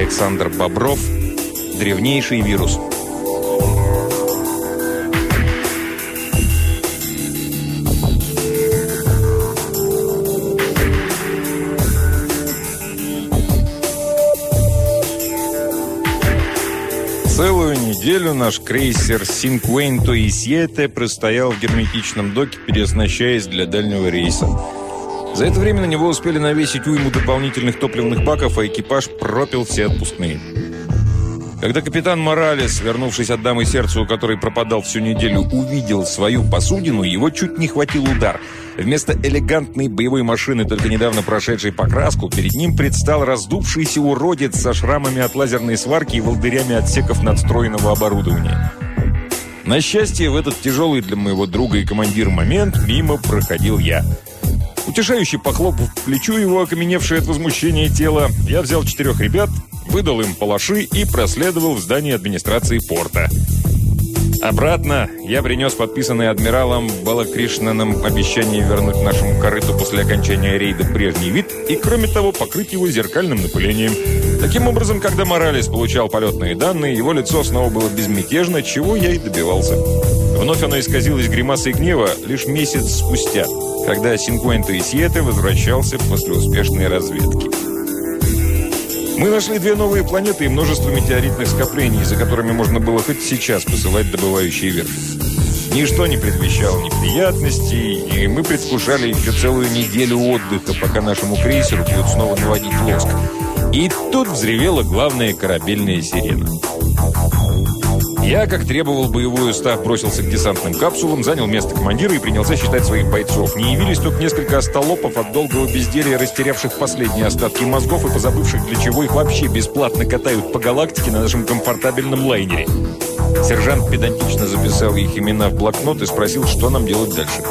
Александр Бобров. Древнейший вирус. Целую неделю наш крейсер «Синкуэнто и Сьете» простоял в герметичном доке, переоснащаясь для дальнего рейса. За это время на него успели навесить уйму дополнительных топливных баков, а экипаж пропил все отпускные. Когда капитан Моралес, вернувшись от дамы сердца, у которой пропадал всю неделю, увидел свою посудину, его чуть не хватил удар. Вместо элегантной боевой машины, только недавно прошедшей покраску, перед ним предстал раздувшийся уродец со шрамами от лазерной сварки и волдырями отсеков надстроенного оборудования. На счастье, в этот тяжелый для моего друга и командира момент мимо проходил я – Утешающе похлопав плечу его окаменевшее от возмущения тело, я взял четырех ребят, выдал им палаши и проследовал в здание администрации порта. Обратно я принес подписанный адмиралом Балакришнаном обещание вернуть нашему корыту после окончания рейда прежний вид и, кроме того, покрыть его зеркальным напылением. Таким образом, когда Моралес получал полетные данные, его лицо снова было безмятежно, чего я и добивался. Вновь оно исказилось гримасой гнева лишь месяц спустя – когда Синкуэнто и Сиэте возвращался после успешной разведки. Мы нашли две новые планеты и множество метеоритных скоплений, за которыми можно было хоть сейчас посылать добывающие верфи. Ничто не предвещало неприятностей, и мы предвкушали еще целую неделю отдыха, пока нашему крейсеру будут снова наводить лоск. И тут взревела главная корабельная сирена. Я, как требовал боевой устав, бросился к десантным капсулам, занял место командира и принялся считать своих бойцов. Не явились только несколько остолопов от долгого безделья, растерявших последние остатки мозгов и позабывших, для чего их вообще бесплатно катают по галактике на нашем комфортабельном лайнере. Сержант педантично записал их имена в блокнот и спросил, что нам делать дальше.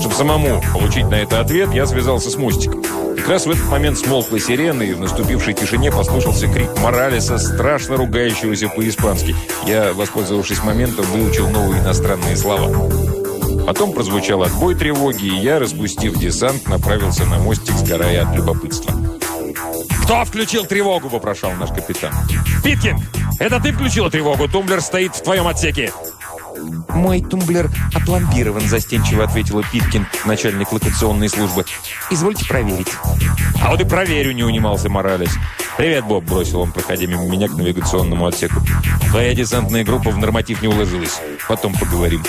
Чтобы самому получить на это ответ, я связался с мостиком. Как раз в этот момент смолкла сирена, и в наступившей тишине послышался крик Моралеса, страшно ругающегося по-испански. Я, воспользовавшись моментом, выучил новые иностранные слова. Потом прозвучал отбой тревоги, и я, распустив десант, направился на мостик, сгорая от любопытства. «Кто включил тревогу?» – вопрошал наш капитан. «Питкин! Это ты включила тревогу? Тумблер стоит в твоем отсеке!» «Мой тумблер опломбирован», – застенчиво ответила Питкин, начальник локационной службы. «Извольте проверить». «А вот и проверю», – не унимался Моралес. «Привет, Боб», – бросил он, проходя мимо меня к навигационному отсеку. «Твоя десантная группа в норматив не уложилась. Потом поговорим».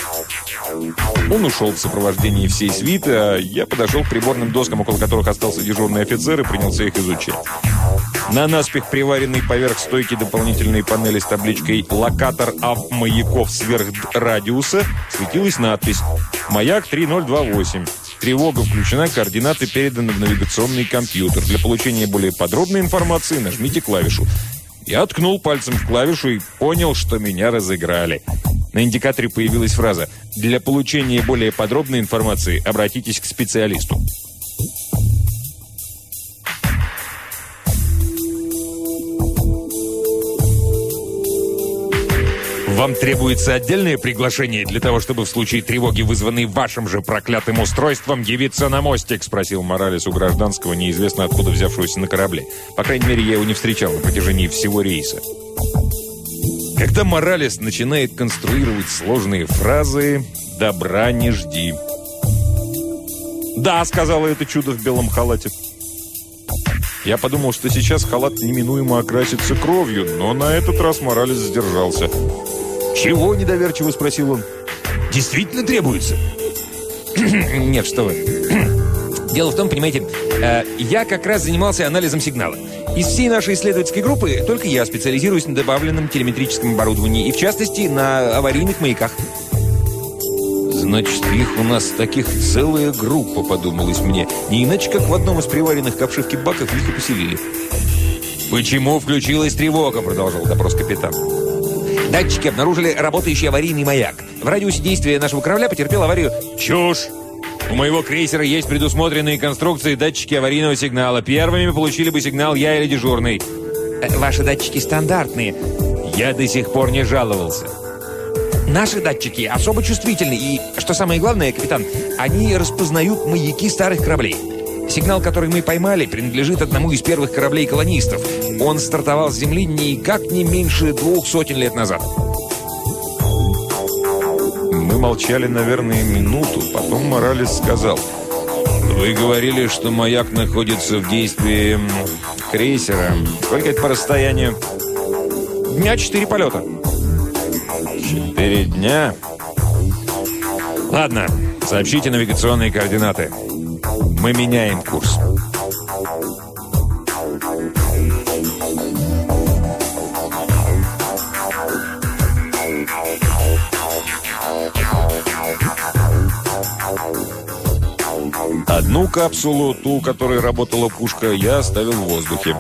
Он ушел в сопровождении всей свиты, а я подошел к приборным доскам, около которых остался дежурный офицер, и принялся их изучать. На наспех приваренной поверх стойки дополнительной панели с табличкой «Локатор АВ маяков сверх радиуса» светилась надпись «Маяк 3028». Тревога включена, координаты переданы в навигационный компьютер. Для получения более подробной информации нажмите клавишу. Я ткнул пальцем в клавишу и понял, что меня разыграли. На индикаторе появилась фраза «Для получения более подробной информации обратитесь к специалисту». «Вам требуется отдельное приглашение для того, чтобы в случае тревоги, вызванной вашим же проклятым устройством, явиться на мостик?» – спросил Моралес у гражданского, неизвестно откуда взявшегося на корабле. По крайней мере, я его не встречал на протяжении всего рейса. Когда Моралес начинает конструировать сложные фразы, добра не жди. «Да», — сказала это чудо в белом халате. Я подумал, что сейчас халат неминуемо окрасится кровью, но на этот раз Моралес сдержался. «Чего?» – недоверчиво спросил он. «Действительно требуется?» «Нет, что вы. Дело в том, понимаете, э, я как раз занимался анализом сигнала. Из всей нашей исследовательской группы только я специализируюсь на добавленном телеметрическом оборудовании и, в частности, на аварийных маяках». «Значит, их у нас таких целая группа», — подумалось мне. Не иначе, как в одном из приваренных к обшивке баков их и поселили. «Почему включилась тревога?» — продолжал допрос капитан. Датчики обнаружили работающий аварийный маяк. В радиусе действия нашего корабля потерпел аварию... Чушь! У моего крейсера есть предусмотренные конструкции датчики аварийного сигнала. Первыми получили бы сигнал я или дежурный. Э, ваши датчики стандартные. Я до сих пор не жаловался. Наши датчики особо чувствительны. И, что самое главное, капитан, они распознают маяки старых кораблей. Сигнал, который мы поймали, принадлежит одному из первых кораблей колонистов. Он стартовал с Земли никак не меньше двух сотен лет назад. Мы молчали, наверное, минуту. Потом Моралес сказал, «Вы говорили, что маяк находится в действии крейсера. Сколько это по расстоянию?» Дня четыре полета. Четыре дня? Ладно, сообщите навигационные координаты. Мы меняем курс. Одну капсулу, ту, которой работала пушка, я оставил в воздухе.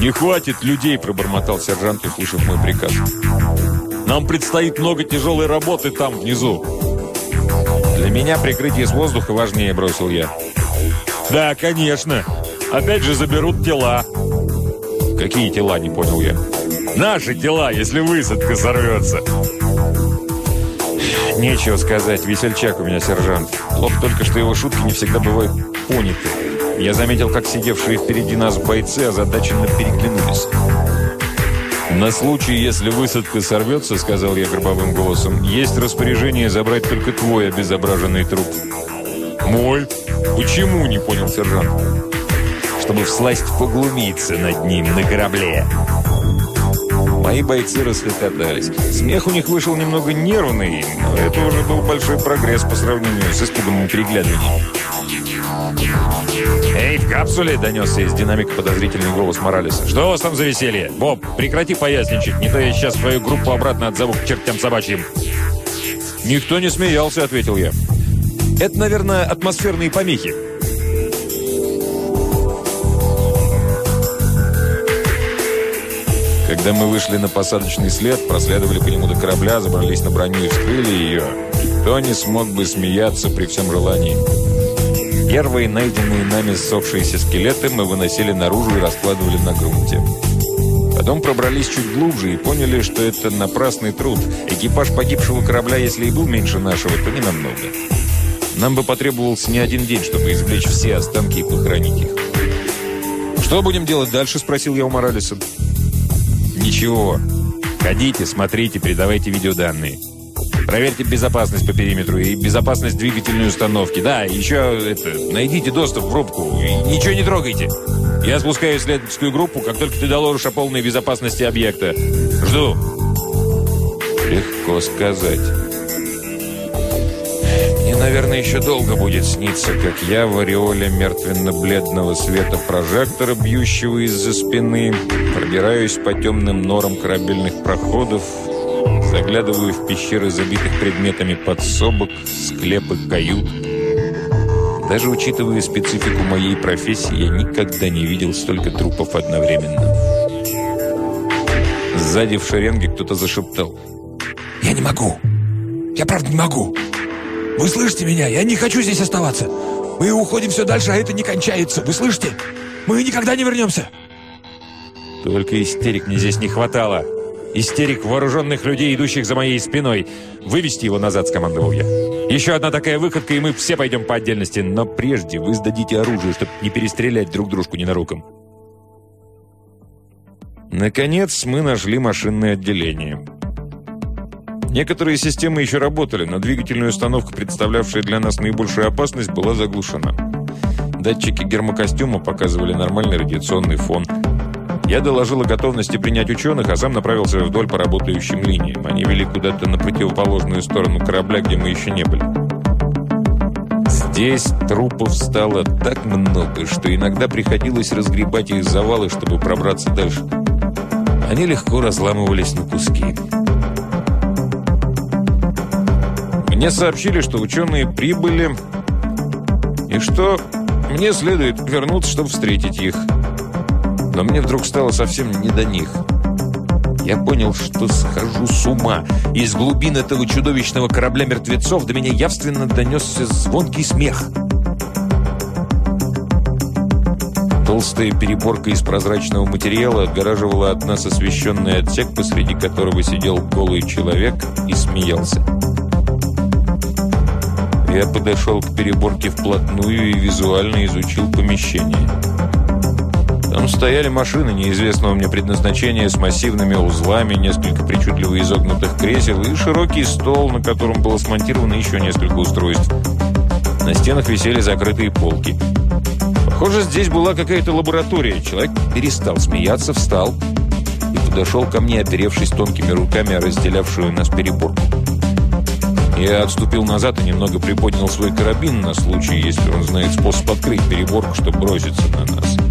«Не хватит людей!» – пробормотал сержант, услышав мой приказ. «Нам предстоит много тяжелой работы там, внизу!» «Для меня прикрытие с воздуха важнее», – бросил я. «Да, конечно! Опять же заберут тела!» «Какие тела?» – не понял я. «Наши тела, если высадка сорвется!» Нечего сказать, весельчак у меня сержант. Плохо только, что его шутки не всегда бывают поняты. Я заметил, как сидевшие впереди нас бойцы озадаченно переглянулись. «На случай, если высадка сорвется, — сказал я гробовым голосом, — есть распоряжение забрать только твой обезображенный труп». «Мой? Почему?» — не понял сержант. «Чтобы всласть поглумиться над ним на корабле». Мои бойцы расхохотались. Смех у них вышел немного нервный, но это уже был большой прогресс по сравнению с испуганным переглядыванием. «Эй, в капсуле!» – донесся из динамика подозрительный голос Моралеса. «Что у вас там за веселье? Боб, прекрати поясничать, не то я сейчас свою группу обратно отзову к чертям собачьим». «Никто не смеялся», – ответил я. «Это, наверное, атмосферные помехи». Когда мы вышли на посадочный след, проследовали по нему до корабля, забрались на броню и вскрыли ее, никто не смог бы смеяться при всем желании. Первые найденные нами ссохшиеся скелеты мы выносили наружу и раскладывали на грунте. Потом пробрались чуть глубже и поняли, что это напрасный труд. Экипаж погибшего корабля, если и был меньше нашего, то не намного. Нам бы потребовался не один день, чтобы извлечь все останки и похоронить их. «Что будем делать дальше?» – спросил я у Моралеса. «Ничего. Ходите, смотрите, передавайте видеоданные. Проверьте безопасность по периметру и безопасность двигательной установки. Да, еще это, найдите доступ в рубку и ничего не трогайте. Я спускаю исследовательскую группу, как только ты доложишь о полной безопасности объекта. Жду». Легко сказать. Мне, наверное, еще долго будет сниться, как я в ореоле мертвенно-бледного света прожектора, бьющего из-за спины, пробираюсь по темным норам корабельных проходов, заглядываю в пещеры, забитых предметами подсобок, склепы, кают. Даже учитывая специфику моей профессии, я никогда не видел столько трупов одновременно. Сзади в шеренге кто-то зашептал. «Я не могу! Я правда не могу! Вы слышите меня? Я не хочу здесь оставаться! Мы уходим все дальше, а это не кончается! Вы слышите? Мы никогда не вернемся!» Только истерик мне здесь не хватало. Истерик вооруженных людей, идущих за моей спиной. «Вывести его назад», — скомандовал я. «Еще одна такая выходка, и мы все пойдем по отдельности. Но прежде вы сдадите оружие, чтобы не перестрелять друг дружку ненароком». Наконец, мы нашли машинное отделение. Некоторые системы еще работали, но двигательная установка, представлявшая для нас наибольшую опасность, была заглушена. Датчики гермокостюма показывали нормальный радиационный фон. Я доложил о готовности принять ученых, а сам направился вдоль по работающим линиям. Они вели куда-то на противоположную сторону корабля, где мы еще не были. Здесь трупов стало так много, что иногда приходилось разгребать их завалы, чтобы пробраться дальше. Они легко разламывались на куски. Мне сообщили, что ученые прибыли и что мне следует вернуться, чтобы встретить их. Но мне вдруг стало совсем не до них. Я понял, что схожу с ума. Из глубин этого чудовищного корабля мертвецов до меня явственно донесся звонкий смех. Толстая переборка из прозрачного материала отгораживала от нас освещенный отсек, посреди которого сидел голый человек и смеялся. Я подошел к переборке вплотную и визуально изучил помещение. Там стояли машины неизвестного мне предназначения с массивными узлами, несколько причудливо изогнутых кресел и широкий стол, на котором было смонтировано еще несколько устройств. На стенах висели закрытые полки. Похоже, здесь была какая-то лаборатория. Человек перестал смеяться, встал и подошел ко мне, оперевшись тонкими руками о разделявшую нас переборку. Я отступил назад и немного приподнял свой карабин на случай, если он знает способ открыть переборку, чтобы броситься на нас.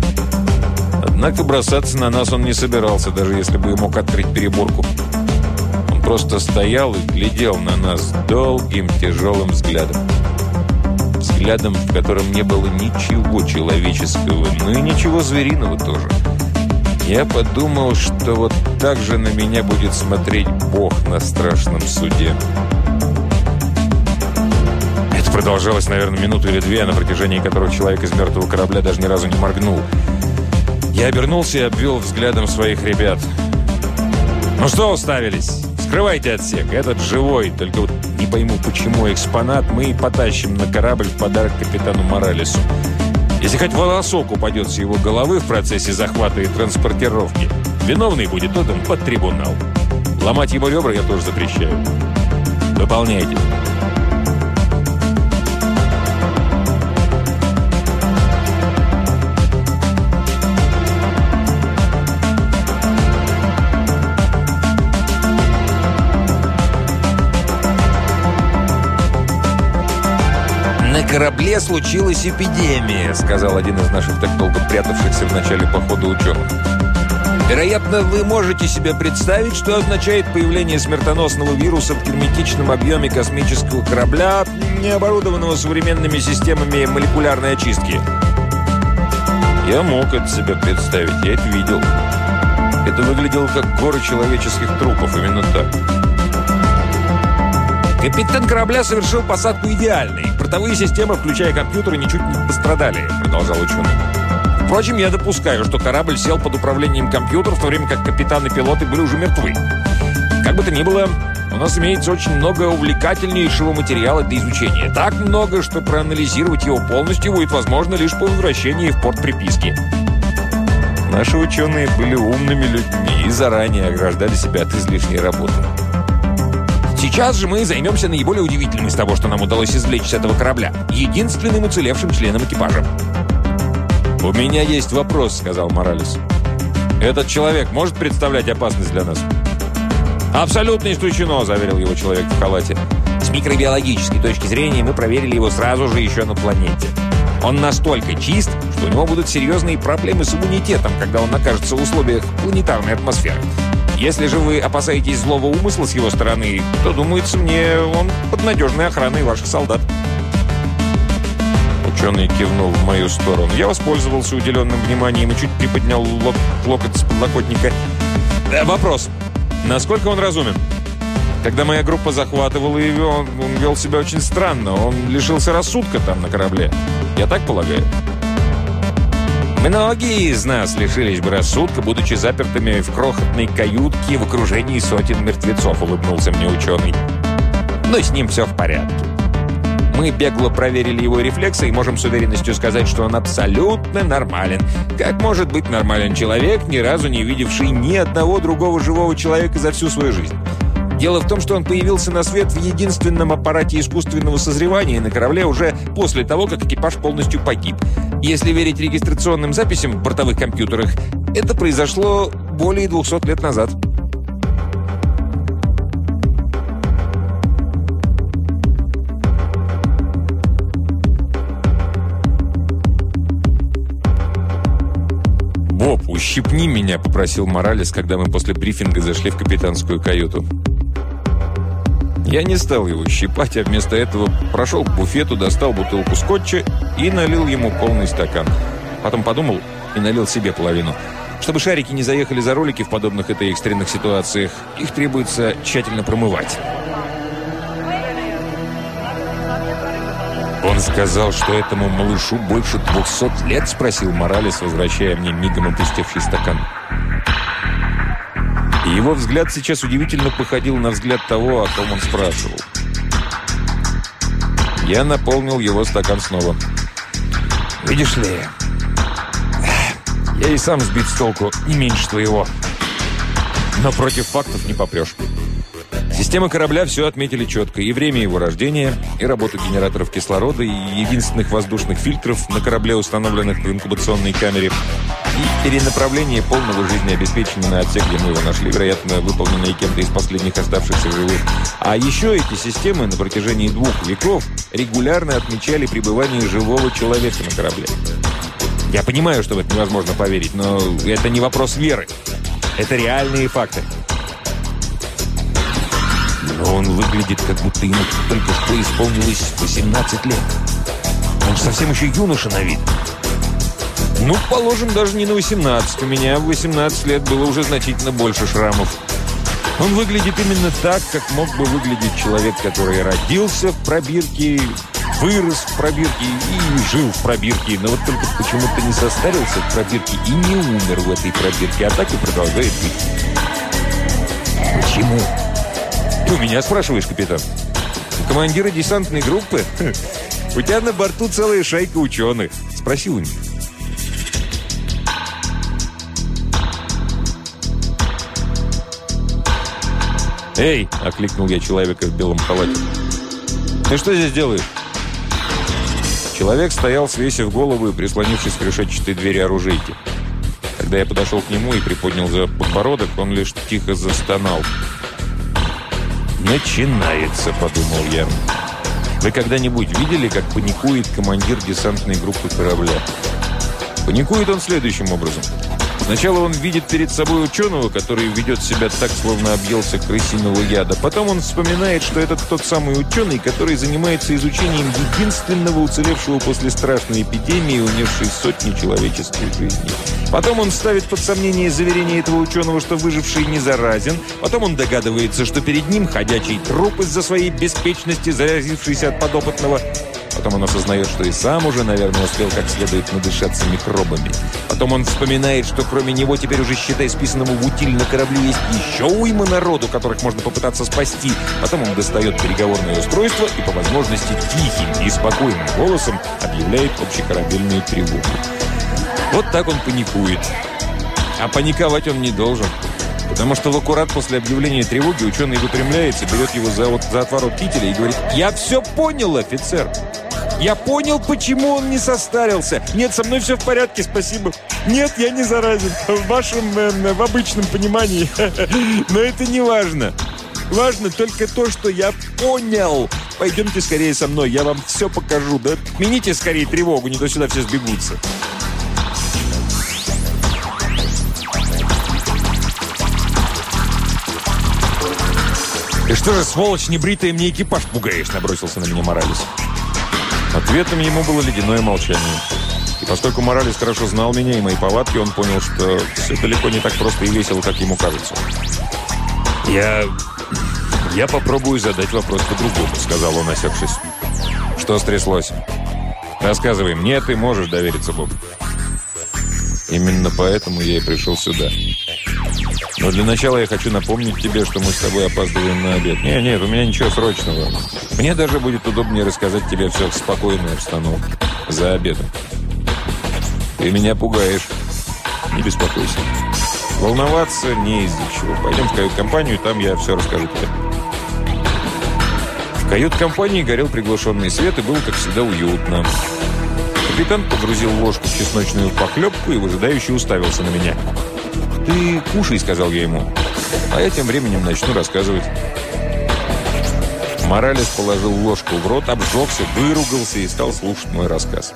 Однако бросаться на нас он не собирался, даже если бы и мог открыть переборку. Он просто стоял и глядел на нас долгим, тяжелым взглядом. Взглядом, в котором не было ничего человеческого, но и ничего звериного тоже. Я подумал, что вот так же на меня будет смотреть Бог на страшном суде. Это продолжалось, наверное, минуту или две, на протяжении которых человек из мертвого корабля даже ни разу не моргнул. Я обернулся и обвел взглядом своих ребят. «Ну что уставились? Скрывайте отсек. Этот живой. Только вот не пойму, почему экспонат мы и потащим на корабль в подарок капитану Моралесу. Если хоть волосок упадет с его головы в процессе захвата и транспортировки, виновный будет отдан под трибунал. Ломать его ребра я тоже запрещаю. Выполняйте». Корабле случилась эпидемия», сказал один из наших так долго прятавшихся в начале похода ученых. Вероятно, вы можете себе представить, что означает появление смертоносного вируса в герметичном объеме космического корабля, не оборудованного современными системами молекулярной очистки. Я мог это себе представить, я это видел. Это выглядело как горы человеческих трупов, именно так. Капитан корабля совершил посадку идеальной. Портовые системы, включая компьютеры, ничуть не пострадали, продолжал ученый. Впрочем, я допускаю, что корабль сел под управлением компьютера, в то время как капитан и пилоты были уже мертвы. Как бы то ни было, у нас имеется очень много увлекательнейшего материала для изучения. Так много, что проанализировать его полностью будет возможно лишь по возвращении в порт приписки. Наши ученые были умными людьми и заранее ограждали себя от излишней работы. Сейчас же мы займемся наиболее удивительным из того, что нам удалось извлечь с этого корабля. Единственным уцелевшим членом экипажа. «У меня есть вопрос», — сказал Моралес. «Этот человек может представлять опасность для нас?» «Абсолютно исключено», — заверил его человек в халате. «С микробиологической точки зрения мы проверили его сразу же еще на планете. Он настолько чист, что у него будут серьезные проблемы с иммунитетом, когда он окажется в условиях планетарной атмосферы. Если же вы опасаетесь злого умысла с его стороны, то, думается мне, он под надежной охраной ваших солдат». Ученый кивнул в мою сторону. Я воспользовался уделенным вниманием и чуть приподнял лоб, локоть с подлокотника. Э, «Вопрос. Насколько он разумен?» Когда моя группа захватывала его, он, он вел себя очень странно. Он лишился рассудка там на корабле. Я так полагаю?» Многие из нас лишились бы рассудка, будучи запертыми в крохотной каютке в окружении сотен мертвецов, улыбнулся мне ученый. Но с ним все в порядке. Мы бегло проверили его рефлексы и можем с уверенностью сказать, что он абсолютно нормален. Как может быть нормален человек, ни разу не видевший ни одного другого живого человека за всю свою жизнь? Дело в том, что он появился на свет в единственном аппарате искусственного созревания на корабле уже после того, как экипаж полностью погиб. Если верить регистрационным записям в бортовых компьютерах, это произошло более 200 лет назад. «Боб, ущипни меня», — попросил Моралес, когда мы после брифинга зашли в капитанскую каюту. Я не стал его щипать, а вместо этого прошел к буфету, достал бутылку скотча и налил ему полный стакан. Потом подумал и налил себе половину. Чтобы шарики не заехали за ролики в подобных этой экстренных ситуациях, их требуется тщательно промывать. «Он сказал, что этому малышу больше двухсот лет?» – спросил Моралес, возвращая мне мигом опустевший стакан. Его взгляд сейчас удивительно походил на взгляд того, о ком он спрашивал. Я наполнил его стакан снова. «Видишь ли, я и сам сбит с толку не меньше твоего. Но против фактов не попрешь. Системы корабля все отметили четко. И время его рождения, и работу генераторов кислорода, и единственных воздушных фильтров на корабле, установленных в инкубационной камере, и перенаправление полного жизнеобеспечения на отсек, где мы его нашли, вероятно, выполненное кем-то из последних оставшихся живых. А еще эти системы на протяжении двух веков регулярно отмечали пребывание живого человека на корабле. Я понимаю, что в это невозможно поверить, но это не вопрос веры. Это реальные факты. Но он выглядит, как будто ему только что исполнилось 18 лет. Он совсем еще юноша на вид. Ну, положим, даже не на 18. У меня в 18 лет было уже значительно больше шрамов. Он выглядит именно так, как мог бы выглядеть человек, который родился в пробирке, вырос в пробирке и жил в пробирке, но вот только почему-то не состарился в пробирке и не умер в этой пробирке, а так и продолжает жить. Почему? Ты у меня спрашиваешь, капитан? У командира десантной группы? У тебя на борту целая шайка ученых. Спроси у них. «Эй!» – окликнул я человека в белом халате. «Ты что здесь делаешь?» Человек стоял, свесив голову и прислонившись к решетчатой двери оружейки. Когда я подошел к нему и приподнял за подбородок, он лишь тихо застонал. «Начинается», — подумал я. «Вы когда-нибудь видели, как паникует командир десантной группы корабля?» Паникует он следующим образом – Сначала он видит перед собой ученого, который ведет себя так, словно объелся крысиного яда. Потом он вспоминает, что это тот самый ученый, который занимается изучением единственного уцелевшего после страшной эпидемии, унесшей сотни человеческих жизней. Потом он ставит под сомнение заверение этого ученого, что выживший не заразен. Потом он догадывается, что перед ним ходячий труп из-за своей беспечности, заразившийся от подопытного. Потом он осознает, что и сам уже, наверное, успел как следует надышаться микробами. Потом он вспоминает, что кроме него теперь уже, считай, списанному в утиль на корабле есть еще уйма народу, которых можно попытаться спасти. Потом он достает переговорное устройство и по возможности тихим и спокойным голосом объявляет общекорабельную тревогу. Вот так он паникует. А паниковать он не должен. Потому что в аккурат после объявления тревоги ученый выпрямляется, берет его за, вот, за отворот кителя и говорит «Я все понял, офицер!» Я понял, почему он не состарился. Нет, со мной все в порядке, спасибо. Нет, я не заразен. В вашем, э, в обычном понимании. Но это не важно. Важно только то, что я понял. Пойдемте скорее со мной, я вам все покажу. Да отмените скорее тревогу, не то сюда все сбегутся. «Ты что же, сволочь небритая, мне экипаж пугаешь?» Набросился на меня Моралес. Ответом ему было ледяное молчание. И поскольку Моралес хорошо знал меня и мои повадки, он понял, что все далеко не так просто и весело, как ему кажется. «Я... я попробую задать вопрос по-другому», — сказал он, осекшись. «Что стряслось?» «Рассказывай мне, ты можешь довериться Богу». «Именно поэтому я и пришел сюда». Но для начала я хочу напомнить тебе, что мы с тобой опаздываем на обед. Нет, нет, у меня ничего срочного. Мне даже будет удобнее рассказать тебе все в спокойной обстановке. За обедом. Ты меня пугаешь. Не беспокойся. Волноваться не из-за чего. Пойдем в кают-компанию, там я все расскажу тебе. В кают-компании горел приглушенный свет и было, как всегда, уютно. Капитан погрузил ложку в чесночную похлебку и выжидающе уставился на меня. «Ты кушай», — сказал я ему. «А я тем временем начну рассказывать». Моралес положил ложку в рот, обжегся, выругался и стал слушать мой рассказ.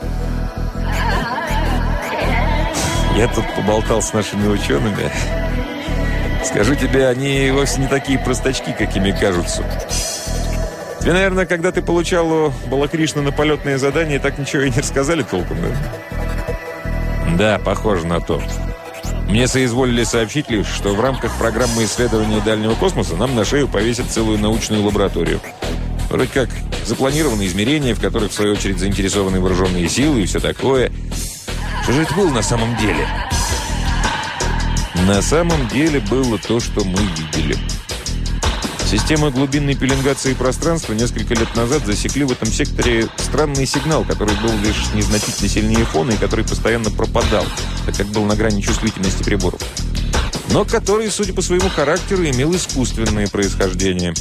Я тут поболтал с нашими учеными. Скажу тебе, они вовсе не такие простачки, какими кажутся. Тебе, наверное, когда ты получал Балакришна на полетное задание, так ничего и не рассказали толком, да? Да, похоже на то. Мне соизволили сообщить лишь, что в рамках программы исследования дальнего космоса нам на шею повесят целую научную лабораторию. Вроде как запланированы измерения, в которых, в свою очередь, заинтересованы вооруженные силы и все такое. Что же это было на самом деле? На самом деле было то, что мы видели. Системы глубинной пеленгации пространства несколько лет назад засекли в этом секторе странный сигнал, который был лишь незначительно сильнее фона и который постоянно пропадал, так как был на грани чувствительности приборов. Но который, судя по своему характеру, имел искусственное происхождение.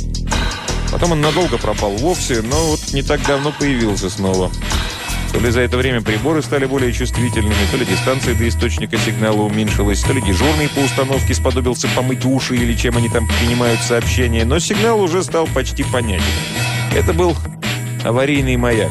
Потом он надолго пропал вовсе, но вот не так давно появился снова. То ли за это время приборы стали более чувствительными, то ли дистанция до источника сигнала уменьшилась, то ли дежурный по установке сподобился помыть уши или чем они там принимают сообщения, но сигнал уже стал почти понятен. Это был аварийный маяк.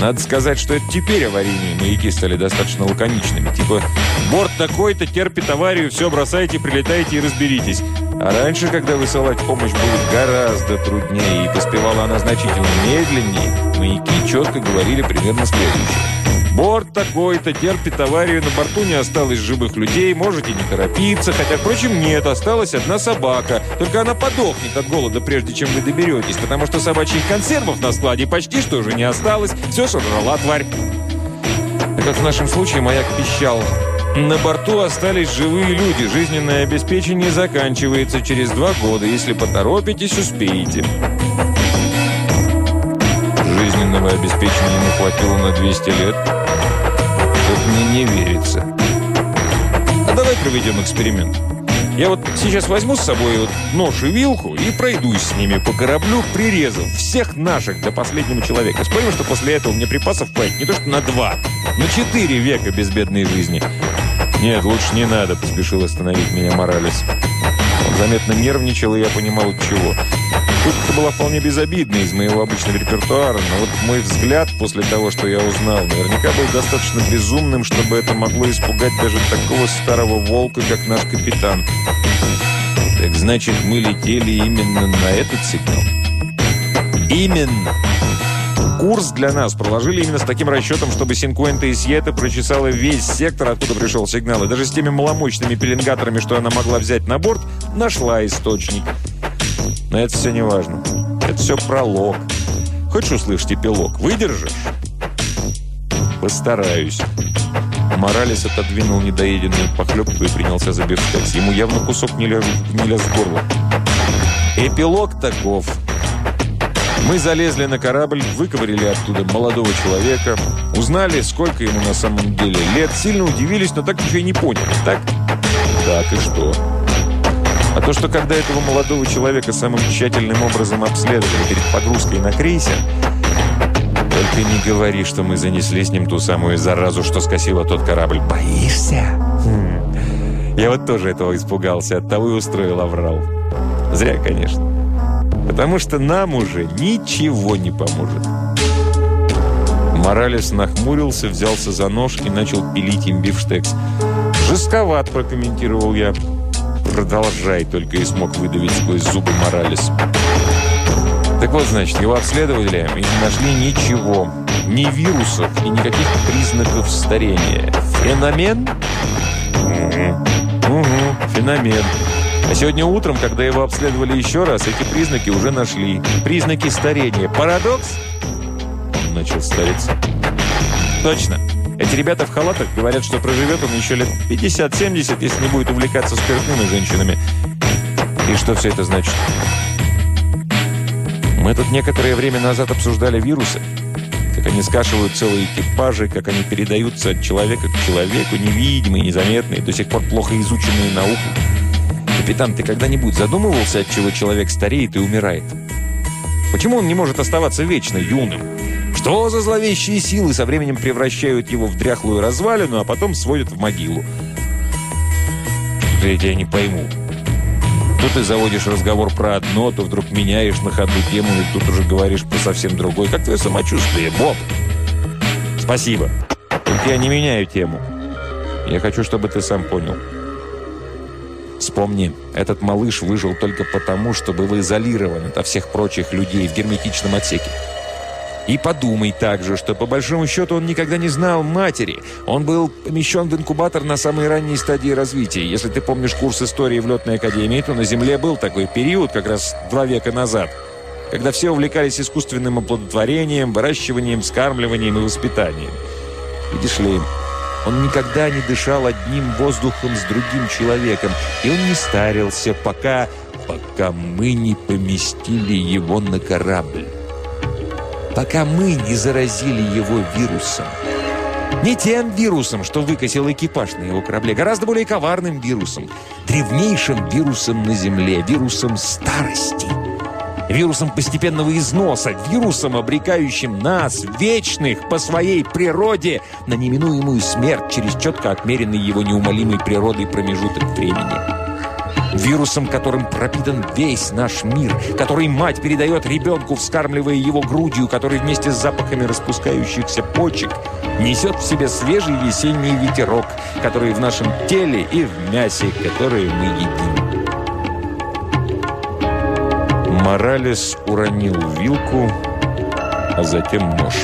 Надо сказать, что это теперь аварийные маяки стали достаточно лаконичными. Типа, борт такой-то терпит аварию, все бросайте, прилетайте и разберитесь. А раньше, когда высылать помощь было гораздо труднее и поспевала она значительно медленнее, маяки четко говорили примерно следующее. Борт такой-то терпит аварию, на борту не осталось живых людей, можете не торопиться. Хотя, впрочем, нет, осталась одна собака. Только она подохнет от голода, прежде чем вы доберетесь, потому что собачьих консервов на складе почти что уже не осталось. Все сожрала тварь. Так вот в нашем случае маяк пищал. На борту остались живые люди. Жизненное обеспечение заканчивается через два года. Если поторопитесь, успеете. Жизненного обеспечения ему хватило на 200 лет. Тут мне не верится. А давай проведем эксперимент. Я вот сейчас возьму с собой вот нож и вилку и пройдусь с ними по кораблю, прирезав всех наших до последнего человека. Спорим, что после этого мне припасов хватит не то что на два, на четыре века безбедной жизни. «Нет, лучше не надо», — поспешил остановить меня Моралес. Он заметно нервничал, и я понимал, от чего. Шутка была вполне безобидной из моего обычного репертуара, но вот мой взгляд после того, что я узнал, наверняка был достаточно безумным, чтобы это могло испугать даже такого старого волка, как наш капитан. Так значит, мы летели именно на этот сигнал? Именно! Курс для нас проложили именно с таким расчетом, чтобы Синкуэнта и Сьета прочесала весь сектор, откуда пришел сигнал. И даже с теми маломощными пеленгаторами, что она могла взять на борт, нашла источник. Но это все не важно. Это все пролог. Хочешь услышать эпилог? Выдержишь? Постараюсь. Моралес отодвинул недоеденную похлебку и принялся за бифштекс. Ему явно кусок не лез, не лез в горло. Эпилог таков. Мы залезли на корабль, выковырили оттуда молодого человека, узнали, сколько ему на самом деле лет, сильно удивились, но так ничего и не поняли, так? Так, и что? А то, что когда этого молодого человека самым тщательным образом обследовали перед погрузкой на крейсер, только не говори, что мы занесли с ним ту самую заразу, что скосила тот корабль. Боишься? Хм. Я вот тоже этого испугался, от того и устроил аврал. Зря, конечно. Потому что нам уже ничего не поможет. Моралес нахмурился, взялся за нож и начал пилить им бифштекс. «Жестковат», – прокомментировал я. «Продолжай», – только и смог выдавить сквозь зубы Моралес. Так вот, значит, его обследовали и не нашли ничего. Ни вирусов и никаких признаков старения. Феномен? Угу, угу феномен. А сегодня утром, когда его обследовали еще раз, эти признаки уже нашли. Признаки старения. Парадокс? Он начал стариться. Точно. Эти ребята в халатах говорят, что проживет он еще лет 50-70, если не будет увлекаться спиртными женщинами. И что все это значит? Мы тут некоторое время назад обсуждали вирусы. Как они скашивают целые экипажи, как они передаются от человека к человеку, невидимые, незаметные, до сих пор плохо изученные наукой. Капитан, ты когда-нибудь задумывался, от чего человек стареет и умирает? Почему он не может оставаться вечно юным? Что за зловещие силы со временем превращают его в дряхлую развалину, а потом сводят в могилу? Что-то я не пойму. То ты заводишь разговор про одно, то вдруг меняешь на ходу тему, и тут уже говоришь про совсем другой. Как твое самочувствие, Боб? Спасибо. Я не меняю тему. Я хочу, чтобы ты сам понял. Вспомни, этот малыш выжил только потому, что был изолирован от всех прочих людей в герметичном отсеке. И подумай также, что по большому счету он никогда не знал матери. Он был помещен в инкубатор на самой ранней стадии развития. Если ты помнишь курс истории в летной академии, то на Земле был такой период, как раз два века назад, когда все увлекались искусственным оплодотворением, выращиванием, скармливанием и воспитанием. Видишь ли, он никогда не дышал одним воздухом с другим человеком, и он не старился, пока... пока мы не поместили его на корабль. Пока мы не заразили его вирусом. Не тем вирусом, что выкосил экипаж на его корабле, гораздо более коварным вирусом, древнейшим вирусом на Земле, вирусом старости, вирусом постепенного износа, вирусом, обрекающим нас, вечных, по своей природе, на неминуемую смерть через четко отмеренный его неумолимой природой промежуток времени. Вирусом, которым пропитан весь наш мир, который мать передает ребенку, вскармливая его грудью, который вместе с запахами распускающихся почек несет в себе свежий весенний ветерок, который в нашем теле и в мясе, которое мы едим. Моралес уронил вилку, а затем нож.